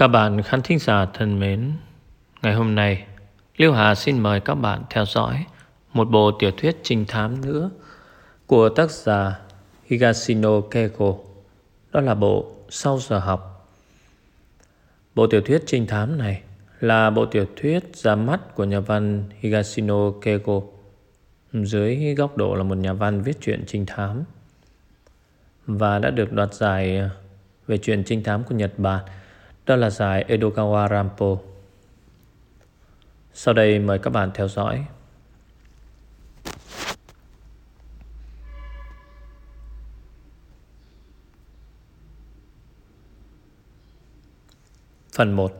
Các bạn khán thính giả thân mến, ngày hôm nay Liêu Hà xin mời các bạn theo dõi một bộ tiểu thuyết trinh thám nữa của tác giả Higashino Keiko. Đó là bộ Sau giờ học. Bộ tiểu thuyết trinh thám này là bộ tiểu thuyết ra mắt của nhà văn Higashino Keiko dưới góc độ là một nhà văn viết truyện trinh thám và đã được đoạt giải về truyện trinh thám của Nhật Bản đó là giải Edogawa Rampo. Sau đây mời các bạn theo dõi. Phần 1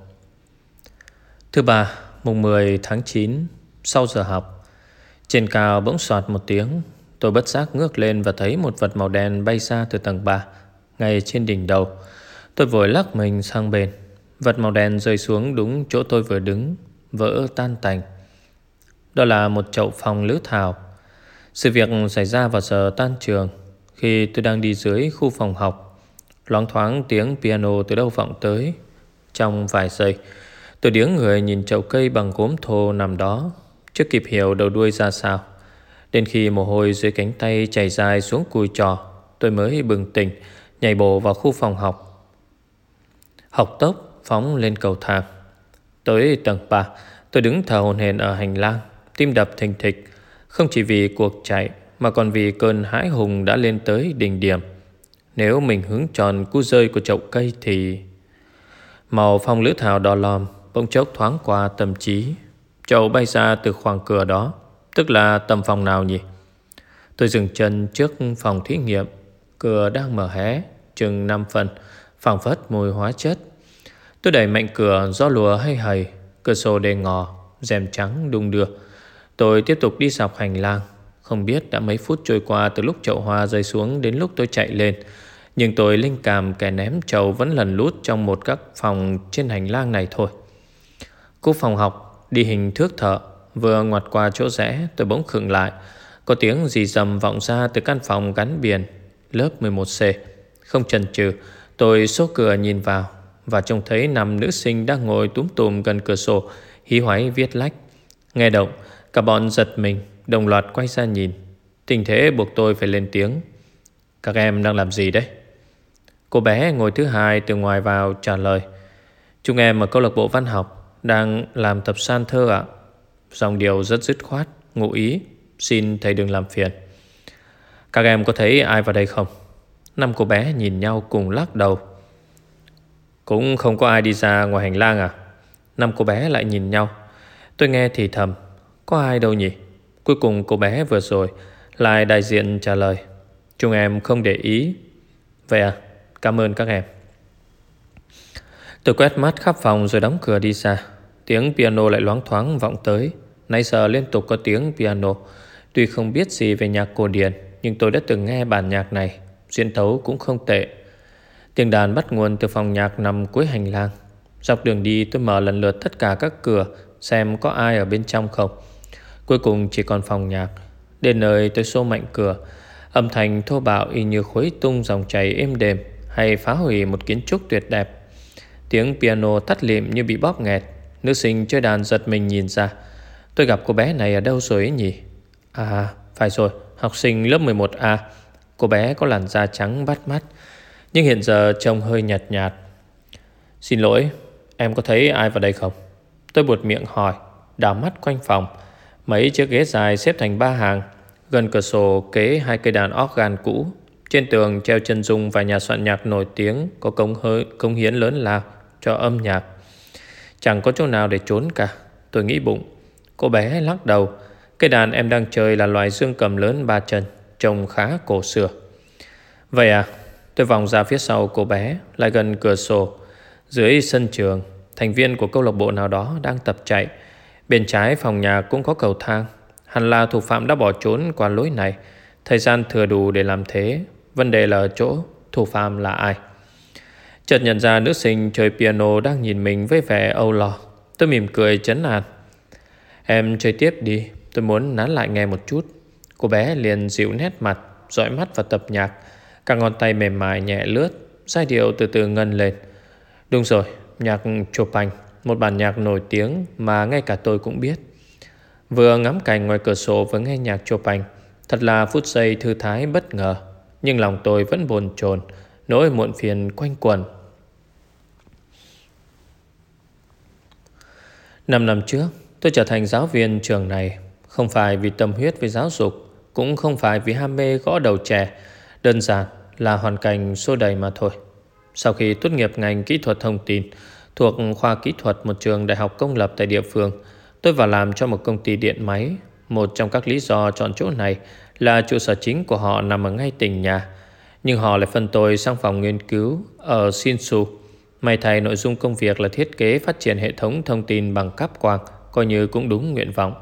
Thứ ba, mùng 10 tháng 9 Sau giờ học Trên cao bỗng soạt một tiếng. Tôi bất giác ngước lên và thấy một vật màu đen bay ra từ tầng 3 Ngay trên đỉnh đầu. Tôi vội lắc mình sang bên. Vật màu đen rơi xuống đúng chỗ tôi vừa đứng, Vỡ tan tành. Đó là một chậu phòng lữ thảo. Sự việc xảy ra vào giờ tan trường, Khi tôi đang đi dưới khu phòng học. Loáng thoáng tiếng piano từ đâu vọng tới. Trong vài giây, Tôi điếng người nhìn chậu cây bằng gốm thô nằm đó, Chưa kịp hiểu đầu đuôi ra sao. Đến khi mồ hôi dưới cánh tay chảy dài xuống cùi trò, Tôi mới bừng tỉnh, Nhảy bộ vào khu phòng học. Học tốc phóng lên cầu thang. Tới tầng 3 Tôi đứng thở hồn hển ở hành lang, Tim đập thình thịch. Không chỉ vì cuộc chạy, Mà còn vì cơn hãi hùng đã lên tới đỉnh điểm. Nếu mình hướng tròn cú rơi của chậu cây thì Màu phong lữ thảo đỏ lòm Bỗng chốc thoáng qua tâm trí. Chậu bay ra từ khoảng cửa đó, Tức là tầm phòng nào nhỉ? Tôi dừng chân trước phòng thí nghiệm. Cửa đang mở hé, Chừng 5 phần phảng phất mùi hóa chất. Tôi đẩy mạnh cửa gió lùa hay hầy, cửa sổ đề ngò, rèm trắng đung đưa. Tôi tiếp tục đi dọc hành lang. Không biết đã mấy phút trôi qua từ lúc chậu hoa rơi xuống đến lúc tôi chạy lên. Nhưng tôi linh cảm kẻ ném chậu vẫn lần lút trong một các phòng trên hành lang này thôi. Cú phòng học đi hình thước thợ vừa ngoặt qua chỗ rẽ tôi bỗng khựng lại. Có tiếng gì dầm vọng ra từ căn phòng gắn biển lớp 11C. Không chần chừ Tôi số cửa nhìn vào và trông thấy năm nữ sinh đang ngồi túm tùm gần cửa sổ, hí hoáy viết lách. Nghe động, cả bọn giật mình, đồng loạt quay ra nhìn. Tình thế buộc tôi phải lên tiếng. Các em đang làm gì đấy? Cô bé ngồi thứ hai từ ngoài vào trả lời. Chúng em ở câu lạc bộ văn học đang làm tập san thơ ạ. Dòng điều rất dứt khoát, ngụ ý, xin thầy đừng làm phiền. Các em có thấy ai vào đây không? Năm cô bé nhìn nhau cùng lắc đầu. Cũng không có ai đi ra ngoài hành lang à? Năm cô bé lại nhìn nhau. Tôi nghe thì thầm, Có ai đâu nhỉ? Cuối cùng cô bé vừa rồi Lại đại diện trả lời. Chúng em không để ý. Vậy à Cảm ơn các em. Tôi quét mắt khắp phòng rồi đóng cửa đi xa Tiếng piano lại loáng thoáng vọng tới. Nay giờ liên tục có tiếng piano. Tuy không biết gì về nhạc cổ điển, Nhưng tôi đã từng nghe bản nhạc này. Diễn tấu cũng không tệ. Tiếng đàn bắt nguồn từ phòng nhạc nằm cuối hành lang. Dọc đường đi, tôi mở lần lượt tất cả các cửa, Xem có ai ở bên trong không. Cuối cùng chỉ còn phòng nhạc. Đến nơi tôi xô mạnh cửa. Âm thanh thô bạo y như khuấy tung dòng chảy êm đềm Hay phá hủy một kiến trúc tuyệt đẹp. Tiếng piano thắt lịm như bị bóp nghẹt. Nữ sinh chơi đàn giật mình nhìn ra. Tôi gặp cô bé này ở đâu rồi ấy nhỉ? À phải rồi. Học sinh lớp 11A Cô bé có làn da trắng bắt mắt Nhưng hiện giờ trông hơi nhạt nhạt. Xin lỗi Em có thấy ai vào đây không? Tôi buột miệng hỏi Đào mắt quanh phòng. Mấy chiếc ghế dài xếp thành ba hàng Gần cửa sổ kế hai cây đàn organ cũ. Trên tường treo chân dung Và nhà soạn nhạc nổi tiếng Có công, hơi, công hiến lớn lao cho âm nhạc. Chẳng có chỗ nào để trốn cả Tôi nghĩ bụng. Cô bé lắc đầu Cây đàn em đang chơi là loại dương cầm lớn ba chân. Trông khá cổ xưa. Vậy à Tôi vòng ra phía sau cô bé, Lại gần cửa sổ. Dưới sân trường, Thành viên của câu lạc bộ nào đó đang tập chạy. Bên trái phòng nhà cũng có cầu thang. Hẳn là thủ phạm đã bỏ trốn qua lối này. Thời gian thừa đủ để làm thế. Vấn đề là ở chỗ Thủ phạm là ai? Chợt nhận ra nữ sinh chơi piano Đang nhìn mình với vẻ âu lo. Tôi mỉm cười chấn an. Em chơi tiếp đi, Tôi muốn nán lại nghe một chút. Cô bé liền dịu nét mặt dõi mắt vào tập nhạc cả ngón tay mềm mại nhẹ lướt Giai điệu từ từ ngân lên Đúng rồi nhạc Chopin, một bản nhạc nổi tiếng mà ngay cả tôi cũng biết. Vừa ngắm cảnh ngoài cửa sổ với nghe nhạc Chopin, thật là phút giây thư thái bất ngờ. Nhưng lòng tôi vẫn bồn chồn, nỗi muộn phiền quanh quẩn. Năm năm trước, tôi trở thành giáo viên trường này, không phải vì tâm huyết với giáo dục, cũng không phải vì ham mê gõ đầu trẻ, đơn giản là hoàn cảnh xô đầy mà thôi. Sau khi tốt nghiệp ngành kỹ thuật thông tin thuộc khoa kỹ thuật một trường đại học công lập tại địa phương, tôi vào làm cho một công ty điện máy. Một trong các lý do chọn chỗ này là trụ sở chính của họ nằm ở ngay tỉnh nhà. Nhưng họ lại phân tôi sang phòng nghiên cứu ở Shinsu. May thay nội dung công việc là thiết kế phát triển hệ thống thông tin bằng cáp quang, coi như cũng đúng nguyện vọng.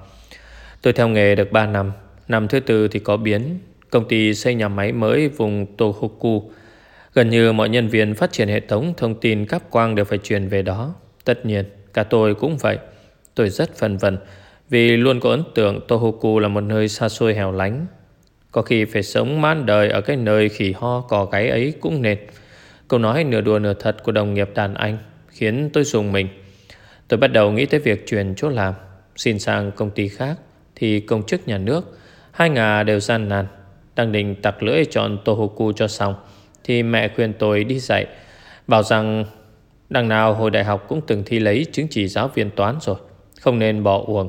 Tôi theo nghề được 3 năm, năm thứ tư thì có biến. Công ty xây nhà máy mới vùng Tohoku, Gần như mọi nhân viên phát triển hệ thống thông tin cáp quang đều phải chuyển về đó. Tất nhiên, cả tôi cũng vậy. Tôi rất phân vân vì luôn có ấn tượng Tohoku là một nơi xa xôi hẻo lánh. Có khi phải sống mãn đời ở cái nơi khỉ ho cò gáy ấy cũng nên. Câu nói nửa đùa nửa thật của đồng nghiệp đàn anh khiến tôi dùng mình. Tôi bắt đầu nghĩ tới việc chuyển chỗ làm, xin sang công ty khác thì công chức nhà nước, hai ngà đều gian nan, đang định tặc lưỡi chọn Tohoku cho xong thì mẹ khuyên tôi đi dạy Bảo rằng Đằng nào hồi đại học cũng từng thi lấy chứng chỉ giáo viên toán rồi Không nên bỏ uổng.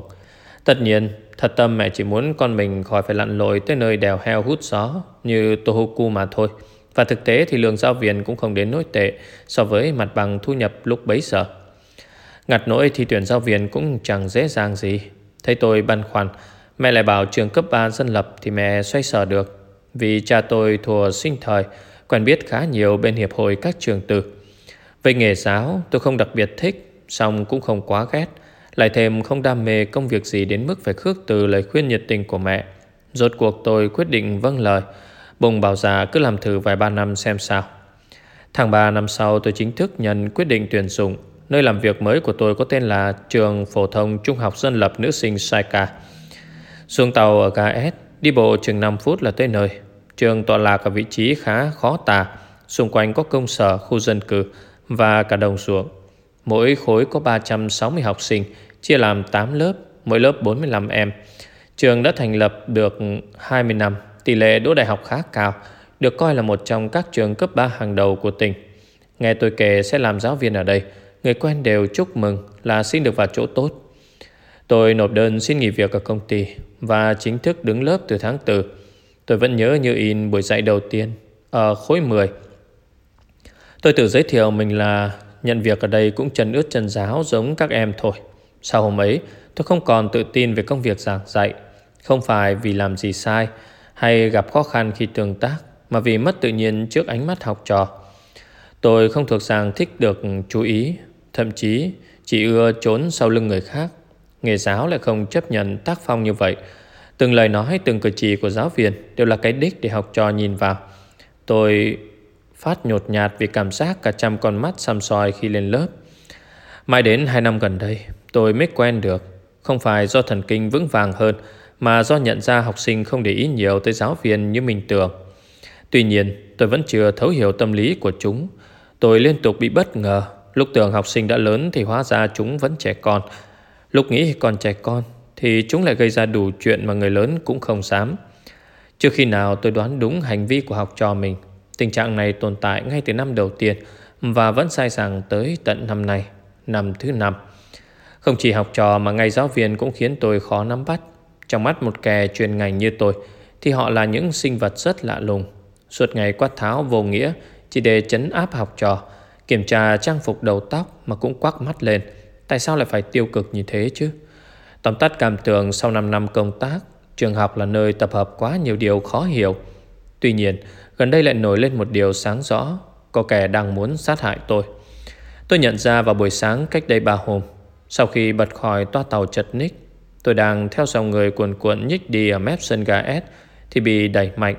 Tất nhiên Thật tâm mẹ chỉ muốn con mình khỏi phải lặn lội Tới nơi đèo heo hút gió Như Tohoku mà thôi. Và thực tế thì lương giáo viên cũng không đến nỗi tệ So với mặt bằng thu nhập lúc bấy giờ. Ngặt nỗi thì tuyển giáo viên cũng chẳng dễ dàng gì. Thấy tôi băn khoăn Mẹ lại bảo trường cấp 3 dân lập Thì mẹ xoay sở được Vì cha tôi thùa sinh thời quen biết khá nhiều bên hiệp hội các trường tư. Về nghề giáo, tôi không đặc biệt thích, song cũng không quá ghét, lại thêm không đam mê công việc gì đến mức phải khước từ lời khuyên nhiệt tình của mẹ. Rốt cuộc tôi quyết định vâng lời, bùng bảo già cứ làm thử vài ba năm xem sao. Tháng 3 năm sau tôi chính thức nhận quyết định tuyển dụng. Nơi làm việc mới của tôi có tên là Trường Phổ thông Trung học Dân lập Nữ sinh Saika. Xuống tàu ở ga S, đi bộ chừng 5 phút là tới nơi. Trường tọa lạc ở vị trí khá khó tả, xung quanh có công sở, khu dân cư và cả đồng ruộng. Mỗi khối có 360 học sinh, chia làm 8 lớp, mỗi lớp 45 em. Trường đã thành lập được 20 năm, tỷ lệ đỗ đại học khá cao, được coi là một trong các trường cấp 3 hàng đầu của tỉnh. Nghe tôi kể sẽ làm giáo viên ở đây, người quen đều chúc mừng là xin được vào chỗ tốt. Tôi nộp đơn xin nghỉ việc ở công ty và chính thức đứng lớp từ tháng 4. Tôi vẫn nhớ như in buổi dạy đầu tiên Ở khối 10 Tôi tự giới thiệu mình là, Nhận việc ở đây cũng chân ướt chân giáo Giống các em thôi. Sau hôm ấy, tôi không còn tự tin về công việc giảng dạy. Không phải vì làm gì sai Hay gặp khó khăn khi tương tác, Mà vì mất tự nhiên trước ánh mắt học trò. Tôi không thuộc dạng thích được chú ý, Thậm chí chỉ ưa trốn sau lưng người khác. Nghề giáo lại không chấp nhận tác phong như vậy Từng lời nói, từng cử chỉ của giáo viên đều là cái đích để học trò nhìn vào. Tôi phát nhột nhạt vì cảm giác cả trăm con mắt xăm soi khi lên lớp. Mãi đến hai năm gần đây, tôi mới quen được. Không phải do thần kinh vững vàng hơn, mà do nhận ra học sinh không để ý nhiều tới giáo viên như mình tưởng. Tuy nhiên, tôi vẫn chưa thấu hiểu tâm lý của chúng. Tôi liên tục bị bất ngờ. Lúc tưởng học sinh đã lớn thì hóa ra chúng vẫn trẻ con. Lúc nghĩ còn trẻ con thì chúng lại gây ra đủ chuyện mà người lớn cũng không dám. Trước khi nào tôi đoán đúng hành vi của học trò mình, tình trạng này tồn tại ngay từ năm đầu tiên và vẫn sai sàng tới tận năm nay, năm thứ năm. Không chỉ học trò mà ngay giáo viên cũng khiến tôi khó nắm bắt. Trong mắt một kẻ chuyên ngành như tôi thì họ là những sinh vật rất lạ lùng. Suốt ngày quát tháo vô nghĩa chỉ để chấn áp học trò, kiểm tra trang phục đầu tóc mà cũng quắc mắt lên. Tại sao lại phải tiêu cực như thế chứ? Tóm tắt cảm tưởng sau 5 năm công tác, trường học là nơi tập hợp quá nhiều điều khó hiểu. Tuy nhiên, gần đây lại nổi lên một điều sáng rõ, có kẻ đang muốn sát hại tôi. Tôi nhận ra vào buổi sáng cách đây 3 hôm, sau khi bật khỏi toa tàu chật ních, tôi đang theo dòng người cuồn cuộn nhích đi ở mép sân ga S thì bị đẩy mạnh.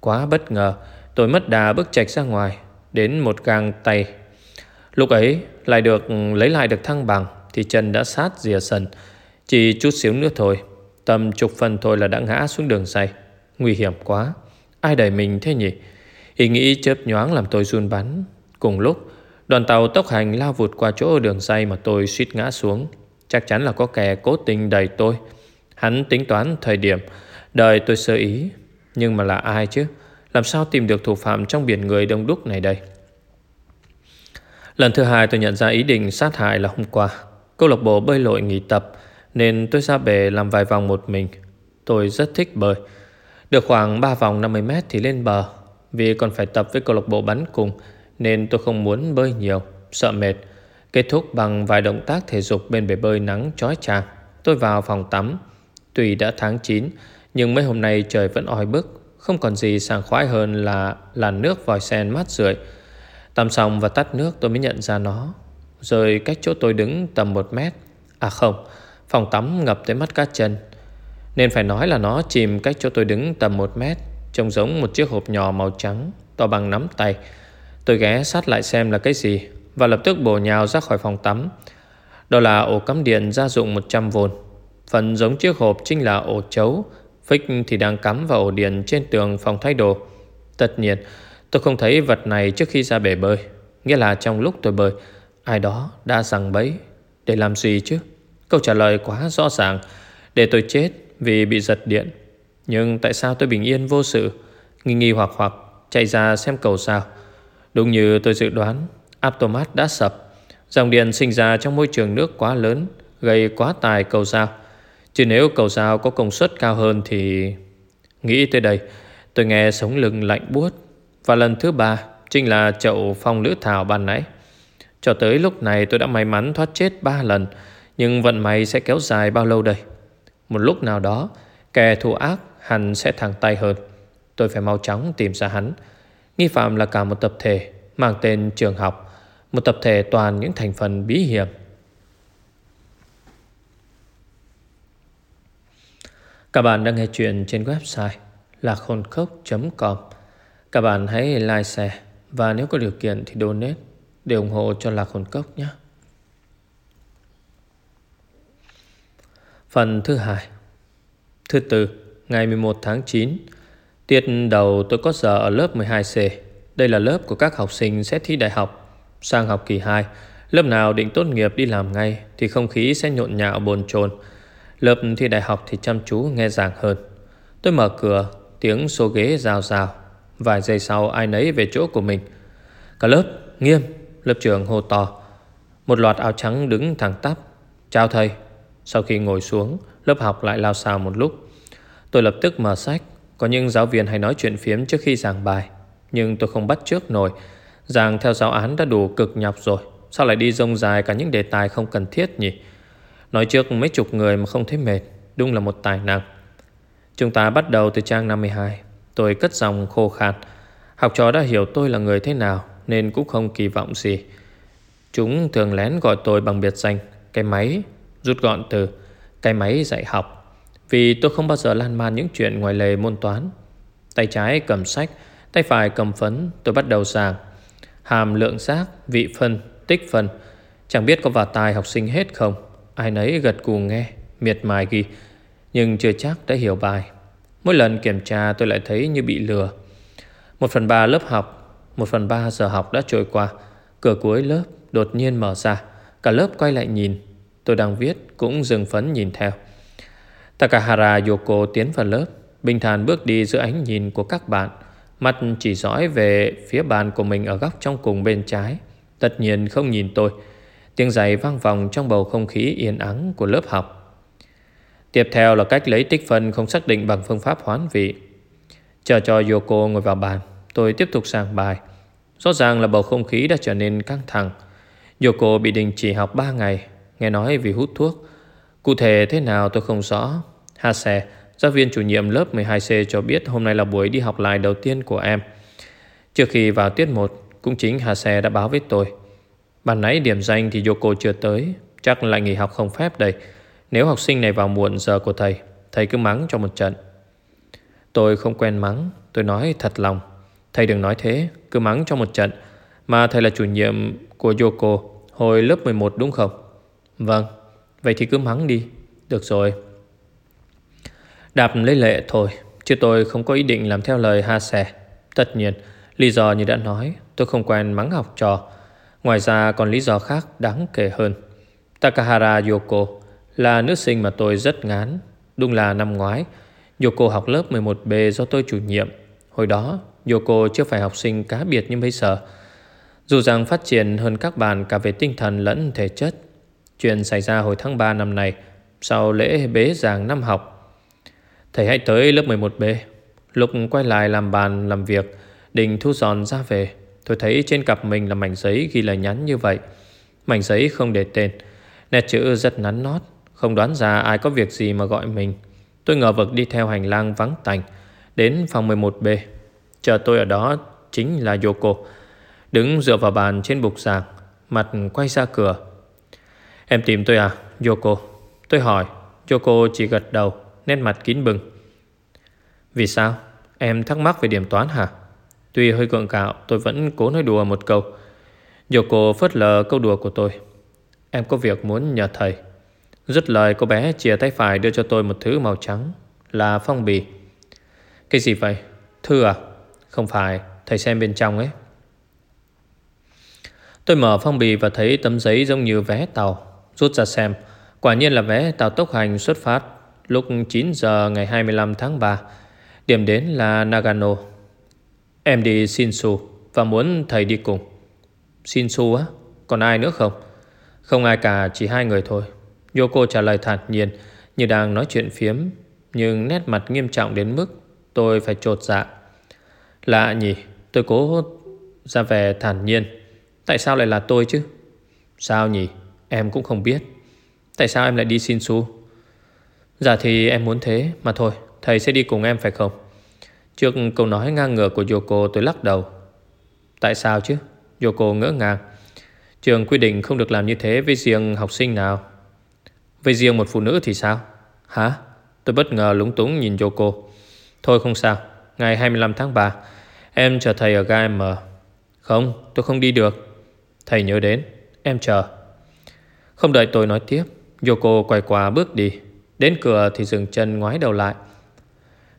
Quá bất ngờ, tôi mất đà bước chạch ra ngoài, đến một gang tay. Lúc ấy lại được lấy lại được thăng bằng thì chân đã sát rìa sân, chỉ chút xíu nữa thôi Tầm chục phần thôi là đã ngã xuống đường say. Nguy hiểm quá Ai đẩy mình thế nhỉ Ý nghĩ chớp nhoáng làm tôi run bắn Cùng lúc Đoàn tàu tốc hành lao vụt qua chỗ đường say mà tôi suýt ngã xuống. Chắc chắn là có kẻ cố tình đẩy tôi. Hắn tính toán thời điểm đời tôi sơ ý. Nhưng mà là ai chứ? Làm sao tìm được thủ phạm trong biển người đông đúc này đây? Lần thứ hai tôi nhận ra ý định sát hại là hôm qua. Câu lạc bộ bơi lội nghỉ tập nên tôi ra bể làm vài vòng một mình. Tôi rất thích bơi. Được khoảng 3 vòng 50 mét thì lên bờ. Vì còn phải tập với câu lạc bộ bắn cùng nên tôi không muốn bơi nhiều, sợ mệt. Kết thúc bằng vài động tác thể dục bên bể bơi nắng chói chang. Tôi vào phòng tắm. Tuy đã tháng 9 nhưng mấy hôm nay trời vẫn oi bức. Không còn gì sảng khoái hơn là làn nước vòi sen mát rượi. Tắm xong và tắt nước tôi mới nhận ra nó. Rồi cách chỗ tôi đứng tầm 1 mét. À không, phòng tắm ngập tới mắt cá chân. Nên phải nói là nó chìm cách chỗ tôi đứng tầm 1 mét Trông giống một chiếc hộp nhỏ màu trắng To bằng nắm tay Tôi ghé sát lại xem là cái gì Và lập tức bổ nhào ra khỏi phòng tắm Đó là ổ cắm điện gia dụng 100V Phần giống chiếc hộp chính là ổ chấu Phích thì đang cắm vào ổ điện trên tường phòng thay đồ Tất nhiên tôi không thấy vật này trước khi ra bể bơi Nghĩa là trong lúc tôi bơi Ai đó đã rằng bấy Để làm gì chứ Câu trả lời quá rõ ràng Để tôi chết vì bị giật điện. Nhưng tại sao tôi bình yên vô sự, nghi nghi hoặc hoặc chạy ra xem cầu sao. Đúng như tôi dự đoán, Aptomat đã sập. Dòng điện sinh ra trong môi trường nước quá lớn, gây quá tài cầu sao. Chứ nếu cầu sao có công suất cao hơn thì... Nghĩ tới đây, tôi nghe sống lưng lạnh buốt. Và lần thứ ba, chính là chậu phong lữ thảo ban nãy. Cho tới lúc này tôi đã may mắn thoát chết ba lần, nhưng vận may sẽ kéo dài bao lâu đây? Một lúc nào đó Kẻ thù ác hẳn sẽ thẳng tay hơn Tôi phải mau chóng tìm ra hắn Nghi phạm là cả một tập thể Mang tên trường học Một tập thể toàn những thành phần bí hiểm Các bạn đang nghe chuyện trên website là khôn com các bạn hãy like, share Và nếu có điều kiện thì donate Để ủng hộ cho Lạc Hồn Cốc nhé. Phần thứ hai. Thứ tư, ngày 11 tháng 9 Tiết đầu tôi có giờ ở lớp 12C Đây là lớp của các học sinh sẽ thi đại học Sang học kỳ 2 Lớp nào định tốt nghiệp đi làm ngay Thì không khí sẽ nhộn nhạo bồn chồn. Lớp thi đại học thì chăm chú nghe giảng hơn. Tôi mở cửa Tiếng số ghế rào rào. Vài giây sau, ai nấy về chỗ của mình. Cả lớp, nghiêm, Lớp trưởng hô to. Một loạt áo trắng đứng thẳng tắp. Chào thầy. Sau khi ngồi xuống, Lớp học lại lao xào một lúc. Tôi lập tức mở sách. Có những giáo viên hay nói chuyện phiếm trước khi giảng bài. Nhưng tôi không bắt trước nổi. Giảng theo giáo án đã đủ cực nhọc rồi. Sao lại đi rông dài cả những đề tài không cần thiết nhỉ? Nói trước mấy chục người mà không thấy mệt. Đúng là một tài năng. Chúng ta bắt đầu từ trang 52 Tôi cất giọng khô khát Học trò đã hiểu tôi là người thế nào Nên cũng không kỳ vọng gì. Chúng thường lén gọi tôi bằng biệt danh Cái máy Rút gọn từ cái máy dạy học. Vì tôi không bao giờ lan man những chuyện ngoài lề môn toán. Tay trái cầm sách Tay phải cầm phấn Tôi bắt đầu giảng. Hàm lượng giác, vị phân, tích phân. Chẳng biết có vào tài học sinh hết không? Ai nấy gật cù nghe Miệt mài ghi. Nhưng chưa chắc đã hiểu bài. Mỗi lần kiểm tra tôi lại thấy như bị lừa. Một phần ba lớp học, Một phần ba giờ học đã trôi qua. Cửa cuối lớp đột nhiên mở ra. Cả lớp quay lại nhìn. Tôi đang viết cũng dừng phấn nhìn theo. Takahara Yoko tiến vào lớp. Bình thản bước đi giữa ánh nhìn của các bạn. Mắt chỉ dõi về phía bàn của mình ở góc trong cùng bên trái. Tất nhiên không nhìn tôi. Tiếng giày vang vòng trong bầu không khí yên ắng của lớp học. Tiếp theo là cách lấy tích phân không xác định bằng phương pháp hoán vị Chờ cho Yoko ngồi vào bàn Tôi tiếp tục sang bài Rõ ràng là bầu không khí đã trở nên căng thẳng Yoko bị đình chỉ học 3 ngày Nghe nói vì hút thuốc Cụ thể thế nào tôi không rõ Hase, giáo viên chủ nhiệm lớp 12C cho biết hôm nay là buổi đi học lại đầu tiên của em. Trước khi vào tiết 1, cũng chính Hase đã báo với tôi. Bạn nãy điểm danh thì Yoko chưa tới, chắc lại nghỉ học không phép đây. Nếu học sinh này vào muộn giờ của thầy, thầy cứ mắng cho một trận. Tôi không quen mắng, tôi nói thật lòng. Thầy đừng nói thế, cứ mắng cho một trận. Mà thầy là chủ nhiệm của Yoko hồi lớp 11 đúng không? Vâng, vậy thì cứ mắng đi. Được rồi. Đạp lấy lệ thôi, chứ tôi không có ý định làm theo lời ha xẻ Tất nhiên, lý do như đã nói, tôi không quen mắng học trò. Ngoài ra còn lý do khác đáng kể hơn Takahara Yoko là nữ sinh mà tôi rất ngán. Đúng là năm ngoái Yoko học lớp 11B do tôi chủ nhiệm. Hồi đó Yoko chưa phải học sinh cá biệt như bây giờ. Dù rằng phát triển hơn các bạn Cả về tinh thần lẫn thể chất. Chuyện xảy ra hồi tháng 3 năm nay Sau lễ bế giảng năm học. Thầy hãy tới lớp 11B Lúc quay lại làm bàn, làm việc, Định thu dọn ra về, Tôi thấy trên cặp mình là mảnh giấy ghi lời nhắn như vậy. Mảnh giấy không để tên, Nét chữ rất nắn nót. Không đoán ra ai có việc gì mà gọi mình. Tôi ngờ vực đi theo hành lang vắng tành, Đến phòng 11B Chờ tôi ở đó chính là Yoko, Đứng dựa vào bàn trên bục giảng, Mặt quay ra cửa. Em tìm tôi à Yoko? Tôi hỏi. Yoko chỉ gật đầu, Nét mặt kín bừng. Vì sao? Em thắc mắc về điểm toán hả? Tuy hơi gượng gạo, tôi vẫn cố nói đùa một câu. Yoko phớt lờ câu đùa của tôi. Em có việc muốn nhờ thầy. Dứt lời cô bé chia tay phải đưa cho tôi một thứ màu trắng Là phong bì Cái gì vậy? Thư à? Không phải, thầy xem bên trong ấy Tôi mở phong bì và thấy tấm giấy giống như vé tàu Rút ra xem Quả nhiên là vé tàu tốc hành xuất phát Lúc 9 giờ ngày 25 tháng 3 Điểm đến là Nagano Em đi Shinsu Và muốn thầy đi cùng Shinsu á? Còn ai nữa không? Không ai cả, chỉ hai người thôi Yoko trả lời thản nhiên, Như đang nói chuyện phiếm, Nhưng nét mặt nghiêm trọng đến mức Tôi phải trột dạ. Lạ nhỉ, Tôi cố ra vẻ thản nhiên. Tại sao lại là tôi chứ? Sao nhỉ, Em cũng không biết. Tại sao em lại đi xin su Dạ thì em muốn thế, Mà thôi, thầy sẽ đi cùng em phải không? Trước câu nói ngang ngược của Yoko, tôi lắc đầu. Tại sao chứ? Yoko ngỡ ngàng. Trường quy định không được làm như thế với riêng học sinh nào. Với riêng một phụ nữ thì sao? Hả? Tôi bất ngờ lúng túng nhìn Yoko Thôi không sao, Ngày 25 tháng 3 Em chờ thầy ở ga M Không, tôi không đi được. Thầy nhớ đến, Em chờ. Không đợi tôi nói tiếp Yoko quay qua bước đi. Đến cửa thì dừng chân ngoái đầu lại.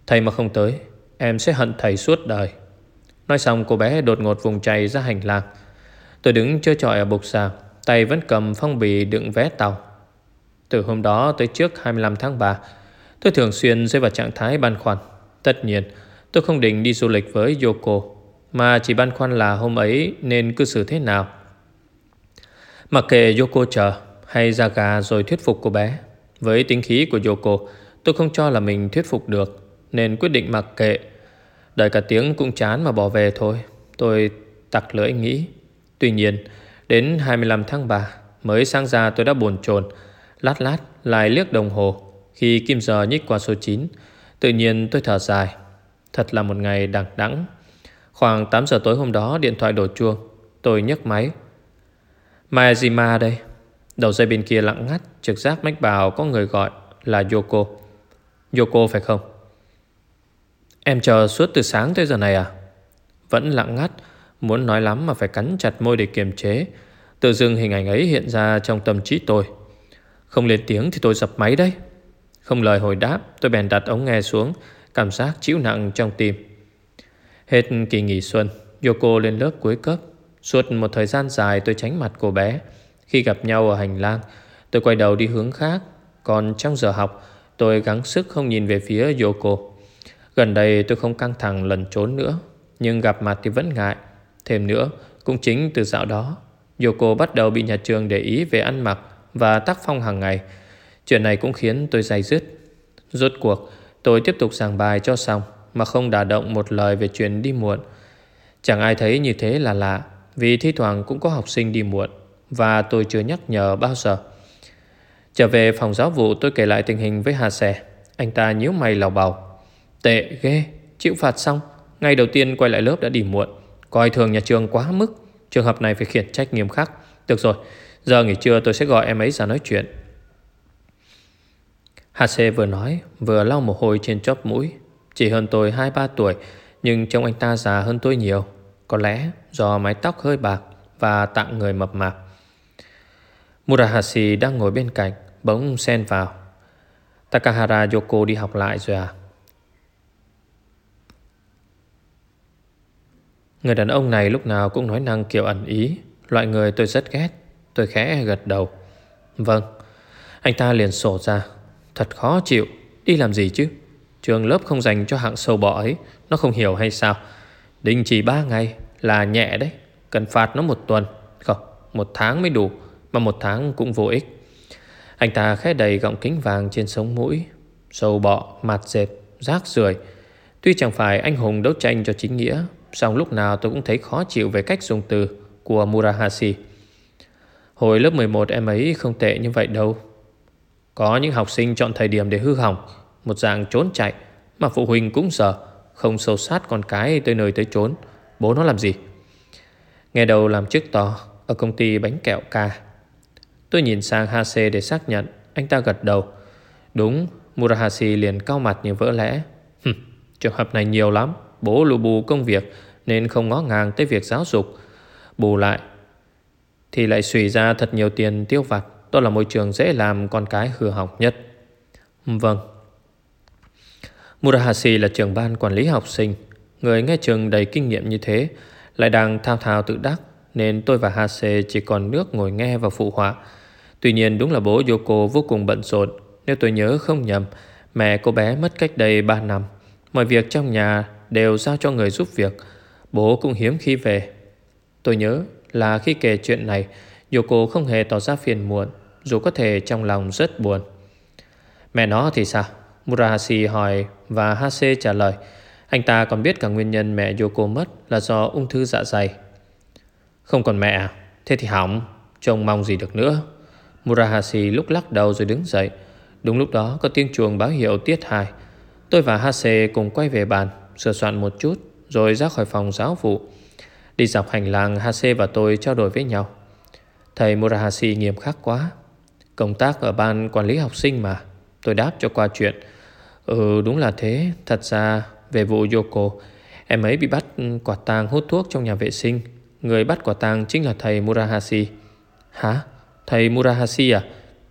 Thầy mà không tới, Em sẽ hận thầy suốt đời. Nói xong cô bé đột ngột vùng chạy ra hành lang. Tôi đứng chơi trọi ở bục sàng Tay vẫn cầm phong bì đựng vé tàu. Từ hôm đó tới trước 25 tháng 3 Tôi thường xuyên rơi vào trạng thái băn khoăn. Tất nhiên, tôi không định đi du lịch với Yoko, Mà chỉ băn khoăn là hôm ấy nên cư xử thế nào. Mặc kệ Yoko chờ hay ra gà rồi thuyết phục cô bé, Với tính khí của Yoko, Tôi không cho là mình thuyết phục được, Nên quyết định mặc kệ. Đợi cả tiếng cũng chán mà bỏ về thôi, Tôi tặc lưỡi nghĩ. Tuy nhiên, Đến 25 tháng 3 Mới sang ra tôi đã buồn chồn. Lát lát lại liếc đồng hồ Khi kim giờ nhích qua số 9 Tự nhiên tôi thở dài. Thật là một ngày đằng đẵng. Khoảng 8 giờ tối hôm đó, điện thoại đổ chuông. Tôi nhấc máy. Mayajima đây. Đầu dây bên kia lặng ngắt, Trực giác mách bảo có người gọi là Yoko. Yoko phải không? Em chờ suốt từ sáng tới giờ này à? Vẫn lặng ngắt, Muốn nói lắm mà phải cắn chặt môi để kiềm chế. Tự dưng hình ảnh ấy hiện ra trong tâm trí tôi. Không lên tiếng thì tôi dập máy đấy. Không lời hồi đáp, Tôi bèn đặt ống nghe xuống, Cảm giác chịu nặng trong tim. Hết kỳ nghỉ xuân, Yoko lên lớp cuối cấp. Suốt một thời gian dài tôi tránh mặt cô bé. Khi gặp nhau ở hành lang, Tôi quay đầu đi hướng khác. Còn trong giờ học, Tôi gắng sức không nhìn về phía Yoko. Gần đây tôi không căng thẳng lần trốn nữa, Nhưng gặp mặt thì vẫn ngại. Thêm nữa, Cũng chính từ dạo đó, Yoko bắt đầu bị nhà trường để ý về ăn mặc. Và tác phong hàng ngày. Chuyện này cũng khiến tôi dày dứt Rốt cuộc, tôi tiếp tục giảng bài cho xong Mà không đả động một lời về chuyện đi muộn. Chẳng ai thấy như thế là lạ, Vì thi thoảng cũng có học sinh đi muộn Và tôi chưa nhắc nhở bao giờ. Trở về phòng giáo vụ, tôi kể lại tình hình với Hà Sẻ. Anh ta nhíu mày lào bào. Tệ ghê, Chịu phạt xong, Ngày đầu tiên quay lại lớp đã đi muộn. Coi thường nhà trường quá mức. Trường hợp này phải khiển trách nghiêm khắc. Được rồi Giờ nghỉ trưa tôi sẽ gọi em ấy ra nói chuyện. HC vừa nói, Vừa lau mồ hôi trên chóp mũi. Chỉ hơn tôi 2-3 tuổi, Nhưng trông anh ta già hơn tôi nhiều. Có lẽ do mái tóc hơi bạc Và tặng người mập mạp. Murahashi đang ngồi bên cạnh, Bỗng xen vào. Takahara Yoko đi học lại rồi à? Người đàn ông này lúc nào cũng nói năng kiểu ẩn ý. Loại người tôi rất ghét. Tôi khẽ gật đầu. Vâng Anh ta liền sổ ra. Thật khó chịu. Đi làm gì chứ? Trường lớp không dành cho hạng sâu bọ ấy. Nó không hiểu hay sao? Đình chỉ 3 ngày là nhẹ đấy. Cần phạt nó một tuần. Không một tháng mới đủ Mà một tháng cũng vô ích. Anh ta khẽ đầy gọng kính vàng trên sống mũi. Sâu bọ, mặt dệt, rác rưởi. Tuy chẳng phải anh hùng đấu tranh cho chính nghĩa song lúc nào tôi cũng thấy khó chịu về cách dùng từ của Murahashi. Hồi lớp 11 em ấy không tệ như vậy đâu. Có những học sinh chọn thời điểm để hư hỏng, một dạng trốn chạy, mà phụ huynh cũng sợ, không sâu sát con cái tới nơi tới trốn. Bố nó làm gì? Nghe đầu làm chức to ở công ty bánh kẹo ca. Tôi nhìn sang Hase để xác nhận, anh ta gật đầu. Đúng, Murahashi liền cao mặt như vỡ lẽ. Hừm, trường hợp này nhiều lắm, bố lù bù công việc nên không ngó ngàng tới việc giáo dục. Bù lại thì lại xùy ra thật nhiều tiền tiêu vặt. Đó là môi trường dễ làm con cái hư hỏng nhất. Vâng. Murahashi là trưởng ban quản lý học sinh. Người nghe trường đầy kinh nghiệm như thế lại đang thao thao tự đắc nên tôi và Hase chỉ còn nước ngồi nghe và phụ họa. Tuy nhiên đúng là bố Yoko vô cùng bận rộn. Nếu tôi nhớ không nhầm, mẹ cô bé mất cách đây 3 năm. Mọi việc trong nhà đều giao cho người giúp việc. Bố cũng hiếm khi về. Tôi nhớ là khi kể chuyện này, Yoko không hề tỏ ra phiền muộn, dù có thể trong lòng rất buồn. Mẹ nó thì sao? Murahashi hỏi và Hase trả lời. Anh ta còn biết cả nguyên nhân mẹ Yoko mất là do ung thư dạ dày. Không còn mẹ à? Thế thì hỏng, trông mong gì được nữa. Murahashi lúc lắc đầu rồi đứng dậy. Đúng lúc đó có tiếng chuông báo hiệu tiết hài. Tôi và Hase cùng quay về bàn, sửa soạn một chút, rồi ra khỏi phòng giáo vụ. Đi dọc hành lang Hase và tôi trao đổi với nhau. Thầy Murahashi nghiêm khắc quá. Công tác ở ban quản lý học sinh mà. Tôi đáp cho qua chuyện. Ừ đúng là thế. Thật ra về vụ Yoko, em ấy bị bắt quả tang hút thuốc trong nhà vệ sinh. Người bắt quả tang chính là thầy Murahashi. Hả? Thầy Murahashi à?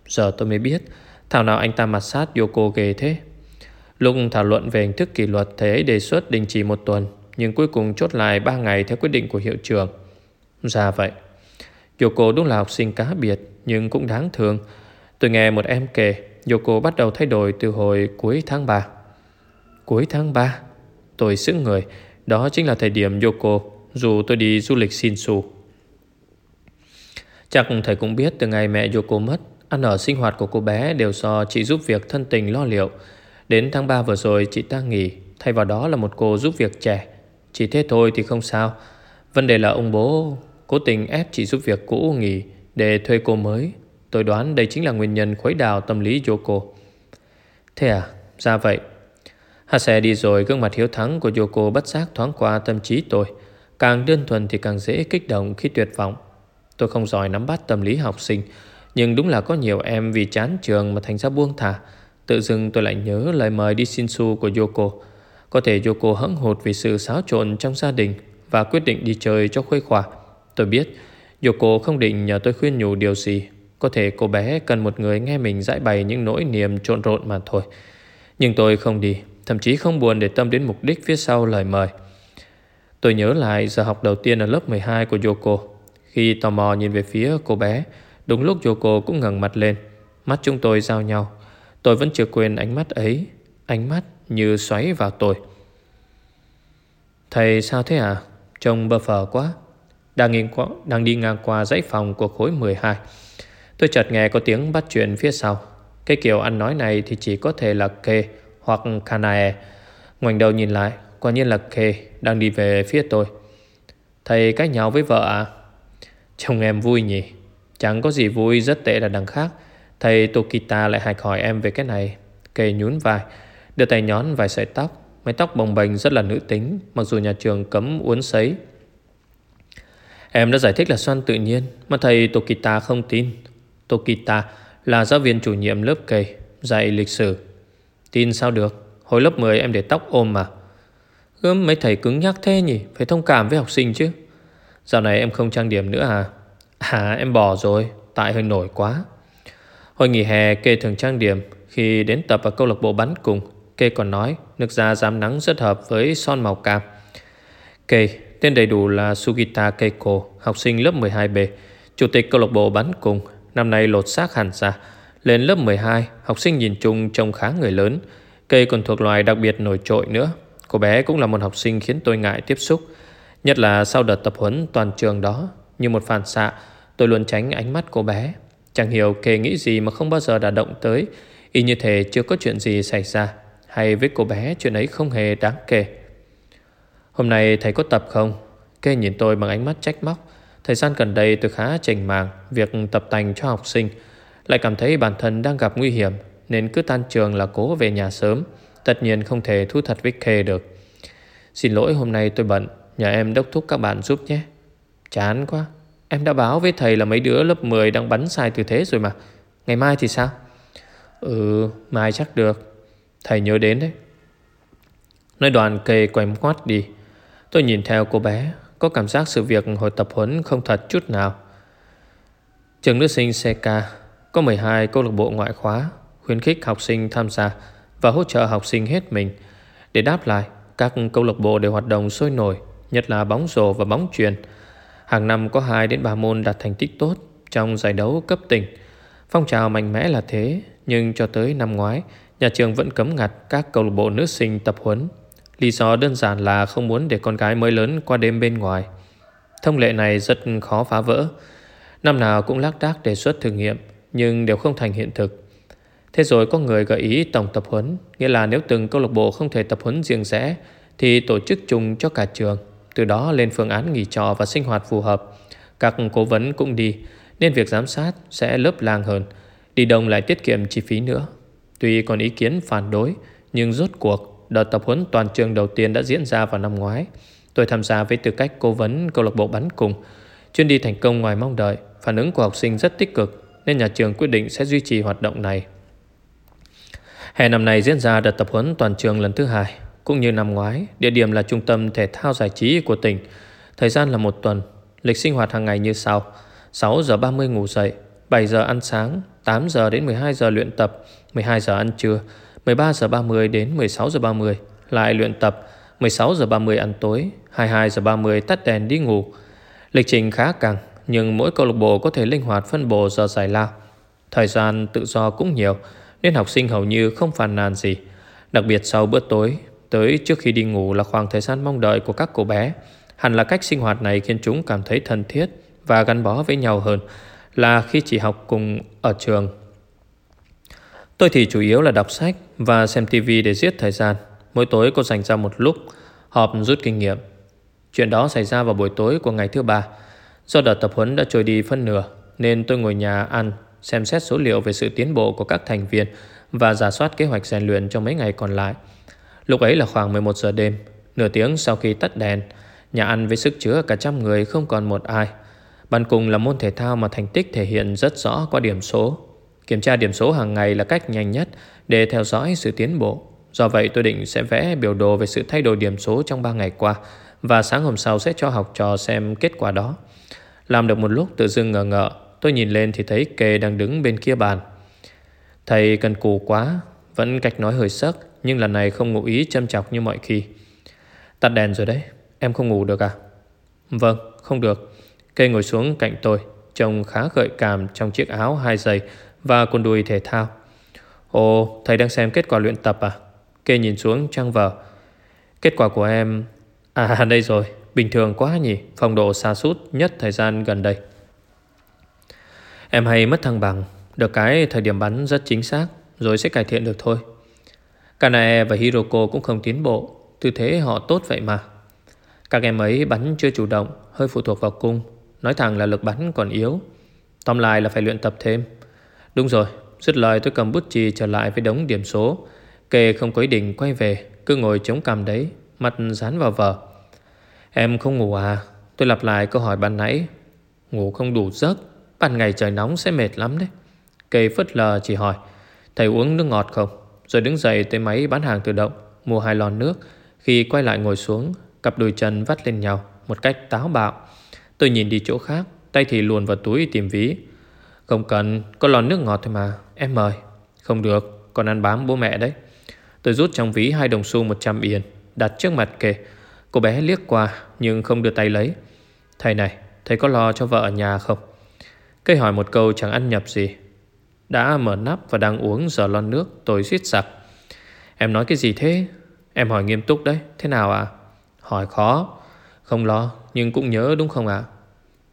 Giờ tôi mới biết. Thảo nào anh ta mặt sát Yoko ghê thế? Lúc thảo luận về hình thức kỷ luật Thầy ấy đề xuất đình chỉ một tuần nhưng cuối cùng chốt lại 3 ngày theo quyết định của hiệu trưởng. Ra vậy. Yoko đúng là học sinh cá biệt, Nhưng cũng đáng thương. Tôi nghe một em kể, Yoko bắt đầu thay đổi từ hồi cuối tháng 3 Cuối tháng 3 Tôi sững người. Đó chính là thời điểm Yoko, Dù tôi đi du lịch Shinsu. Chắc thầy cũng biết từ ngày mẹ Yoko mất, Ăn ở sinh hoạt của cô bé đều do chị giúp việc thân tình lo liệu. Đến tháng 3 vừa rồi chị ta nghỉ, Thay vào đó là một cô giúp việc trẻ. Chỉ thế thôi thì không sao. Vấn đề là ông bố cố tình ép chị giúp việc cũ nghỉ Để thuê cô mới. Tôi đoán đây chính là nguyên nhân khuấy đào tâm lý Yoko Thế à, ra vậy. Hase đi rồi gương mặt hiếu thắng của Yoko bất giác thoáng qua tâm trí tôi. Càng đơn thuần thì càng dễ kích động khi tuyệt vọng. Tôi không giỏi nắm bắt tâm lý học sinh Nhưng đúng là có nhiều em vì chán trường mà thành ra buông thả. Tự dưng tôi lại nhớ lời mời đi Shinsu của Yoko có thể Yoko hững hụt vì sự xáo trộn trong gia đình Và quyết định đi chơi cho khuây khỏa. Tôi biết, Yoko không định nhờ tôi khuyên nhủ điều gì. Có thể cô bé cần một người nghe mình giải bày những nỗi niềm trộn rộn mà thôi. Nhưng tôi không đi, Thậm chí không buồn để tâm đến mục đích phía sau lời mời. Tôi nhớ lại giờ học đầu tiên ở lớp 12 của Yoko. Khi tò mò nhìn về phía cô bé, Đúng lúc Yoko cũng ngẩng mặt lên. Mắt chúng tôi giao nhau. Tôi vẫn chưa quên ánh mắt ấy. Ánh mắt như xoáy vào tôi. Thầy sao thế à Trông bơ phờ quá. Đang, nghiêng qua, đang đi ngang qua dãy phòng của khối 12 Tôi chợt nghe có tiếng bắt chuyện phía sau. Cái kiểu ăn nói này thì chỉ có thể là Kê hoặc Kanae Ngoảnh đầu nhìn lại Quả nhiên là Kê đang đi về phía tôi. Thầy cách nhau với vợ à Chồng em vui nhỉ? Chẳng có gì vui rất tệ là đằng khác. Thầy Tokita lại hạch hỏi em về cái này. Kê nhún vai. Đưa tay nhón vài sợi tóc. Mái tóc bồng bềnh, rất là nữ tính, Mặc dù nhà trường cấm uốn sấy. Em đã giải thích là xoan tự nhiên, Mà thầy Tokita không tin. Tokita là giáo viên chủ nhiệm lớp kề Dạy lịch sử. Tin sao được? Hồi lớp 10 em để tóc ôm mà. Gớm mấy thầy cứng nhắc thế nhỉ? Phải thông cảm với học sinh chứ. Dạo này em không trang điểm nữa à? À em bỏ rồi. Tại hơi nổi quá. Hồi nghỉ hè kê thường trang điểm Khi đến tập ở câu lạc bộ bắn cùng. Kê còn nói nước da dám nắng rất hợp với son màu cam Kê tên đầy đủ là Sugita Keiko, học sinh lớp 12B, chủ tịch câu lạc bộ bắn cùng, năm nay lột xác hẳn ra. Lên lớp 12, học sinh nhìn chung trông khá người lớn. Kê còn thuộc loài đặc biệt nổi trội nữa. Cô bé cũng là một học sinh khiến tôi ngại tiếp xúc. Nhất là sau đợt tập huấn toàn trường đó, như một phản xạ, tôi luôn tránh ánh mắt cô bé. Chẳng hiểu Kê nghĩ gì mà không bao giờ đã động tới, y như thể chưa có chuyện gì xảy ra. Hay với cô bé chuyện ấy không hề đáng kể. Hôm nay thầy có tập không? Kê nhìn tôi bằng ánh mắt trách móc. Thời gian gần đây tôi khá chảnh màng việc tập tành cho học sinh. Lại cảm thấy bản thân đang gặp nguy hiểm nên cứ tan trường là cố về nhà sớm. Tất nhiên không thể thu thật với Kê được. Xin lỗi hôm nay tôi bận, nhờ em đốc thúc các bạn giúp nhé. Chán quá, em đã báo với thầy là mấy đứa lớp 10 đang bắn sai tư thế rồi mà. Ngày mai thì sao? Ừ, mai chắc được. Thầy nhớ đến đấy. Nói đoàn kề quay quát đi. Tôi nhìn theo cô bé, có cảm giác sự việc hồi tập huấn không thật chút nào. Trường nữ sinh CK có 12 câu lạc bộ ngoại khóa, khuyến khích học sinh tham gia và hỗ trợ học sinh hết mình. Để đáp lại, các câu lạc bộ đều hoạt động sôi nổi, nhất là bóng rổ và bóng truyền. Hàng năm có 2 đến 3 môn đạt thành tích tốt trong giải đấu cấp tỉnh. Phong trào mạnh mẽ là thế, nhưng cho tới năm ngoái, nhà trường vẫn cấm ngặt các câu lạc bộ nữ sinh tập huấn. Lý do đơn giản là không muốn để con gái mới lớn qua đêm bên ngoài. Thông lệ này rất khó phá vỡ. Năm nào cũng lác đác đề xuất thử nghiệm, nhưng đều không thành hiện thực. Thế rồi có người gợi ý tổng tập huấn, nghĩa là nếu từng câu lạc bộ không thể tập huấn riêng rẽ, thì tổ chức chung cho cả trường. Từ đó lên phương án nghỉ trọ và sinh hoạt phù hợp. Các cố vấn cũng đi, nên việc giám sát sẽ lớp làng hơn. Đi đồng lại tiết kiệm chi phí nữa. Tuy còn ý kiến phản đối, nhưng rốt cuộc đợt tập huấn toàn trường đầu tiên đã diễn ra vào năm ngoái. Tôi tham gia với tư cách cố vấn câu lạc bộ bắn cùng. Chuyên đi thành công ngoài mong đợi, phản ứng của học sinh rất tích cực nên nhà trường quyết định sẽ duy trì hoạt động này. Hè năm nay diễn ra đợt tập huấn toàn trường lần thứ hai, cũng như năm ngoái, địa điểm là trung tâm thể thao giải trí của tỉnh. Thời gian là một tuần, lịch sinh hoạt hàng ngày như sau: 6 giờ 30 ngủ dậy, 7 giờ ăn sáng, 8 giờ đến 12 giờ luyện tập, 12 giờ ăn trưa, 13 giờ 30 đến 16 giờ 30 lại luyện tập, 16 giờ 30 ăn tối, 22 giờ 30 tắt đèn đi ngủ. Lịch trình khá căng, nhưng mỗi câu lạc bộ có thể linh hoạt phân bổ giờ giải lao. Thời gian tự do cũng nhiều, nên học sinh hầu như không phàn nàn gì. Đặc biệt sau bữa tối, tới trước khi đi ngủ là khoảng thời gian mong đợi của các cô bé. Hẳn là cách sinh hoạt này khiến chúng cảm thấy thân thiết và gắn bó với nhau hơn là khi chỉ học cùng ở trường. Tôi thì chủ yếu là đọc sách và xem TV để giết thời gian. Mỗi tối cô dành ra một lúc họp rút kinh nghiệm. Chuyện đó xảy ra vào buổi tối của ngày thứ ba. Do đợt tập huấn đã trôi đi phân nửa nên tôi ngồi nhà ăn xem xét số liệu về sự tiến bộ của các thành viên và giả soát kế hoạch rèn luyện trong mấy ngày còn lại. Lúc ấy là khoảng 11 giờ đêm, nửa tiếng sau khi tắt đèn, nhà ăn với sức chứa cả trăm người không còn một ai. Bàn cung là môn thể thao mà thành tích thể hiện rất rõ qua điểm số. Kiểm tra điểm số hàng ngày là cách nhanh nhất để theo dõi sự tiến bộ. Do vậy, tôi định sẽ vẽ biểu đồ về sự thay đổi điểm số trong 3 ngày qua và sáng hôm sau sẽ cho học trò xem kết quả đó. Làm được một lúc, tự dưng ngờ ngợ, Tôi nhìn lên thì thấy Kê đang đứng bên kia bàn Thầy cần cù quá, Vẫn cách nói hơi sớt Nhưng lần này không ngụ ý châm chọc như mọi khi Tắt đèn rồi đấy, Em không ngủ được à Vâng không được Cây ngồi xuống cạnh tôi, Trông khá gợi cảm trong chiếc áo hai giày Và quần đùi thể thao. Ồ, thầy đang xem kết quả luyện tập à? Kê nhìn xuống trang vở Kết quả của em? À đây rồi, Bình thường quá nhỉ, Phong độ xa sút nhất thời gian gần đây. Em hay mất thăng bằng, Được cái thời điểm bắn rất chính xác, Rồi sẽ cải thiện được thôi. Kanae và Hiroko cũng không tiến bộ, Tư thế họ tốt vậy mà. Các em ấy bắn chưa chủ động, Hơi phụ thuộc vào cung. Nói thẳng là lực bắn còn yếu. Tóm lại là phải luyện tập thêm. Đúng rồi, Dứt lời tôi cầm bút chì trở lại với đống điểm số. Kề không có ý định quay về, Cứ ngồi chống cằm đấy, Mặt dán vào vờ. Em không ngủ à? Tôi lặp lại câu hỏi ban nãy. Ngủ không đủ giấc, Ban ngày trời nóng sẽ mệt lắm đấy. Kê phất lờ chỉ hỏi, Thầy uống nước ngọt không? Rồi đứng dậy tới máy bán hàng tự động, Mua hai lon nước. Khi quay lại ngồi xuống, Cặp đôi chân vắt lên nhau Một cách táo bạo. Tôi nhìn đi chỗ khác, Tay thì luồn vào túi tìm ví. Không cần, Có lon nước ngọt thôi mà. Em mời. Không được, Còn ăn bám bố mẹ đấy. Tôi rút trong ví hai đồng xu 100 yên, Đặt trước mặt kề. Cô bé liếc qua, nhưng không đưa tay lấy. Thầy này, Thầy có lo cho vợ ở nhà không? Cây hỏi một câu chẳng ăn nhập gì. Đã mở nắp và đang uống giờ lon nước, Tôi suýt sặc. Em nói cái gì thế? Em hỏi nghiêm túc đấy. Thế nào ạ? Hỏi khó. Không lo. Nhưng cũng nhớ đúng không ạ?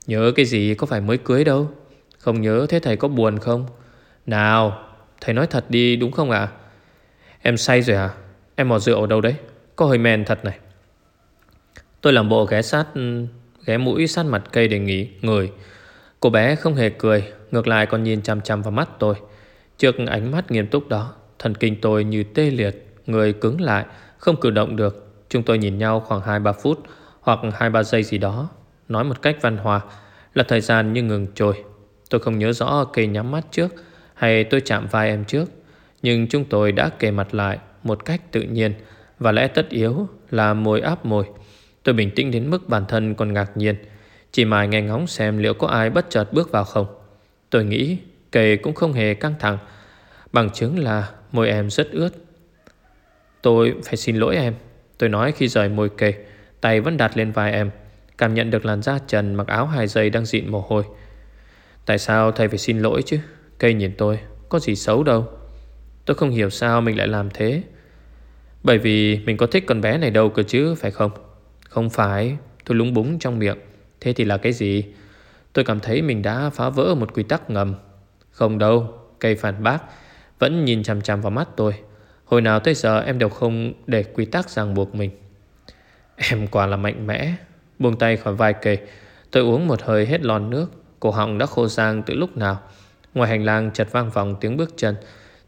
Nhớ cái gì có phải mới cưới đâu. Không nhớ thế thầy có buồn không? Nào, Thầy nói thật đi, đúng không ạ? Em say rồi à Em mò rượu ở đâu đấy? Có hơi men thật này. Tôi làm bộ ghé sát, Ghé mũi sát mặt cây để nghỉ người Cô bé không hề cười, Ngược lại còn nhìn chăm chăm vào mắt tôi. Trước ánh mắt nghiêm túc đó, Thần kinh tôi như tê liệt, Người cứng lại, Không cử động được. Chúng tôi nhìn nhau khoảng 2-3 phút hoặc 2-3 giây gì đó, Nói một cách văn hòa, Là thời gian như ngừng trôi. Tôi không nhớ rõ cây nhắm mắt trước Hay tôi chạm vai em trước, Nhưng chúng tôi đã kề mặt lại Một cách tự nhiên, Và lẽ tất yếu là môi áp môi. Tôi bình tĩnh đến mức bản thân còn ngạc nhiên, Chỉ mài nghe ngóng xem liệu có ai bất chợt bước vào không. Tôi nghĩ cây cũng không hề căng thẳng, Bằng chứng là môi em rất ướt. Tôi phải xin lỗi em, Tôi nói khi rời môi cây Tay vẫn đặt lên vai em, Cảm nhận được làn da trần mặc áo hai giây đang dịn mồ hôi. Tại sao thầy phải xin lỗi chứ? Cây nhìn tôi, Có gì xấu đâu. Tôi không hiểu sao mình lại làm thế. Bởi vì mình có thích con bé này đâu cơ chứ, Phải không? Không phải, Tôi lúng búng trong miệng. Thế thì là cái gì? Tôi cảm thấy mình đã phá vỡ một quy tắc ngầm. Không đâu, Cây phản bác, Vẫn nhìn chằm chằm vào mắt tôi. Hồi nào tới giờ em đều không để quy tắc ràng buộc mình. Em quả là mạnh mẽ. Buông tay khỏi vai kề. Tôi uống một hơi hết lon nước. Cổ họng đã khô sang từ lúc nào. Ngoài hành lang chật vang vọng tiếng bước chân.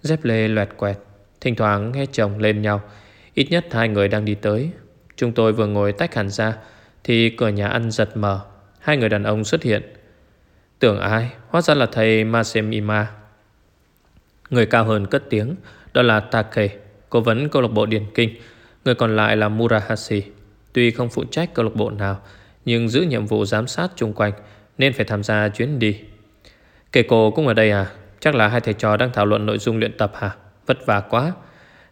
Dép lê loẹt quẹt. Thỉnh thoảng nghe chồng lên nhau. Ít nhất hai người đang đi tới. Chúng tôi vừa ngồi tách hẳn ra, Thì cửa nhà ăn giật mở. Hai người đàn ông xuất hiện. Tưởng ai? Hóa ra là thầy Masemima Người cao hơn cất tiếng. Đó là Take Cố vấn câu lạc bộ Điển Kinh. Người còn lại là Murahashi Tuy không phụ trách câu lạc bộ nào, Nhưng giữ nhiệm vụ giám sát chung quanh, Nên phải tham gia chuyến đi. Kể cô cũng ở đây à? Chắc là hai thầy trò đang thảo luận nội dung luyện tập hả? Vất vả quá.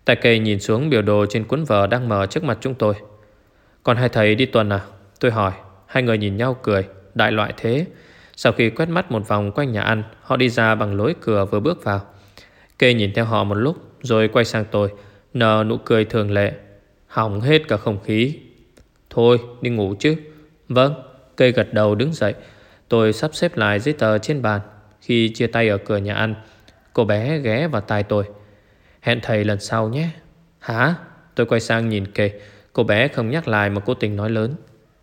Tại cây nhìn xuống biểu đồ trên cuốn vở đang mở trước mặt chúng tôi. Còn hai thầy đi tuần à? Tôi hỏi. Hai người nhìn nhau cười. Đại loại thế. Sau khi quét mắt một vòng quanh nhà ăn, Họ đi ra bằng lối cửa vừa bước vào. Kê nhìn theo họ một lúc, Rồi quay sang tôi, Nở nụ cười thường lệ. Hỏng hết cả không khí. Thôi, đi ngủ chứ. Vâng Cây gật đầu đứng dậy. Tôi sắp xếp lại giấy tờ trên bàn Khi chia tay ở cửa nhà ăn. Cô bé ghé vào tai tôi. Hẹn thầy lần sau nhé. Hả? Tôi quay sang nhìn kề. Cô bé không nhắc lại mà cố tình nói lớn.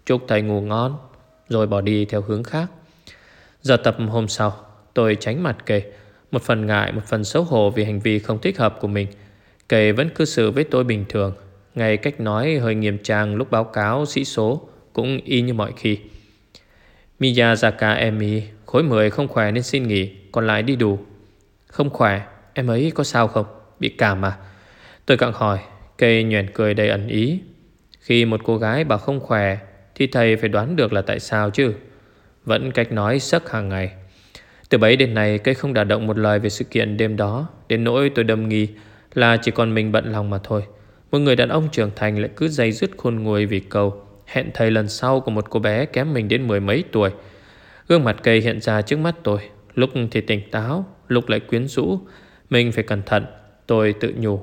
Chúc thầy ngủ ngon, Rồi bỏ đi theo hướng khác. Giờ tập hôm sau, Tôi tránh mặt kề. Một phần ngại, một phần xấu hổ Vì hành vi không thích hợp của mình. Kề vẫn cư xử với tôi bình thường ngay cách nói hơi nghiêm trang lúc báo cáo sĩ số Cũng y như mọi khi. Miyazaka Emi Khối 10 không khỏe nên xin nghỉ, Còn lại đi đủ. Không khỏe, Em ấy có sao không? Bị cảm à? Tôi cặng hỏi, Cây nhoẻn cười đầy ẩn ý. Khi một cô gái bảo không khỏe, Thì thầy phải đoán được là tại sao chứ? Vẫn cách nói sắc hàng ngày. Từ bấy đến nay, cây không đả động một lời về sự kiện đêm đó, Đến nỗi tôi đâm nghi Là chỉ còn mình bận lòng mà thôi một người đàn ông trưởng thành lại cứ dây dứt khôn nguôi vì cầu. Hẹn thầy lần sau của một cô bé kém mình đến mười mấy tuổi. Gương mặt cây hiện ra trước mắt tôi. Lúc thì tỉnh táo, Lúc lại quyến rũ. Mình phải cẩn thận, Tôi tự nhủ.